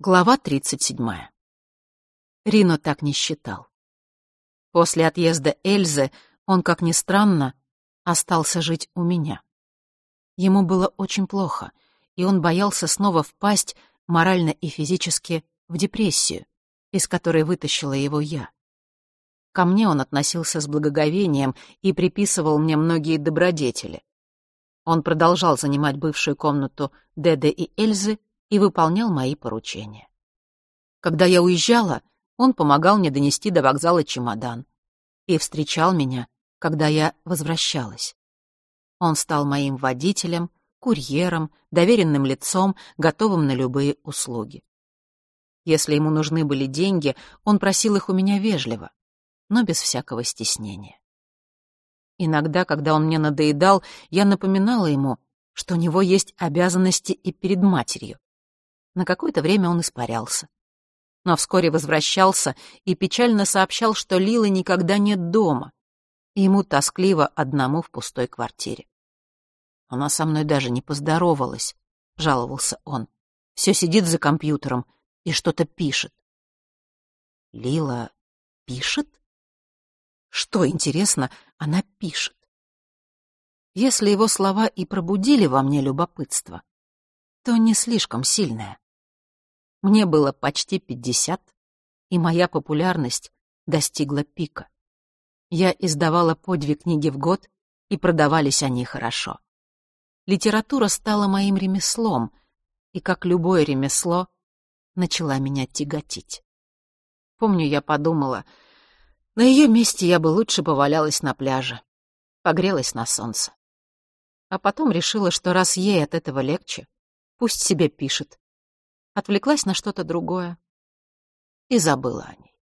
Глава 37. Рино так не считал. После отъезда Эльзы он, как ни странно, остался жить у меня. Ему было очень плохо, и он боялся снова впасть морально и физически в депрессию, из которой вытащила его я. Ко мне он относился с благоговением и приписывал мне многие добродетели. Он продолжал занимать бывшую комнату Деде и Эльзы, и выполнял мои поручения. Когда я уезжала, он помогал мне донести до вокзала чемодан и встречал меня, когда я возвращалась. Он стал моим водителем, курьером, доверенным лицом, готовым на любые услуги. Если ему нужны были деньги, он просил их у меня вежливо, но без всякого стеснения. Иногда, когда он мне надоедал, я напоминала ему, что у него есть обязанности и перед матерью. На какое-то время он испарялся. Но вскоре возвращался и печально сообщал, что Лилы никогда нет дома, и ему тоскливо одному в пустой квартире. «Она со мной даже не поздоровалась», — жаловался он. «Все сидит за компьютером и что-то пишет». «Лила пишет?» Что, интересно, она пишет? Если его слова и пробудили во мне любопытство, то не слишком сильное. Мне было почти пятьдесят, и моя популярность достигла пика. Я издавала по две книги в год, и продавались они хорошо. Литература стала моим ремеслом, и, как любое ремесло, начала меня тяготить. Помню, я подумала, на ее месте я бы лучше повалялась на пляже, погрелась на солнце. А потом решила, что раз ей от этого легче, пусть себе пишет, отвлеклась на что-то другое и забыла о ней.